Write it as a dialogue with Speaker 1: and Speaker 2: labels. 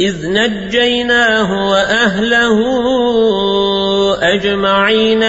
Speaker 1: إذ نجيناه وأهله أجمعين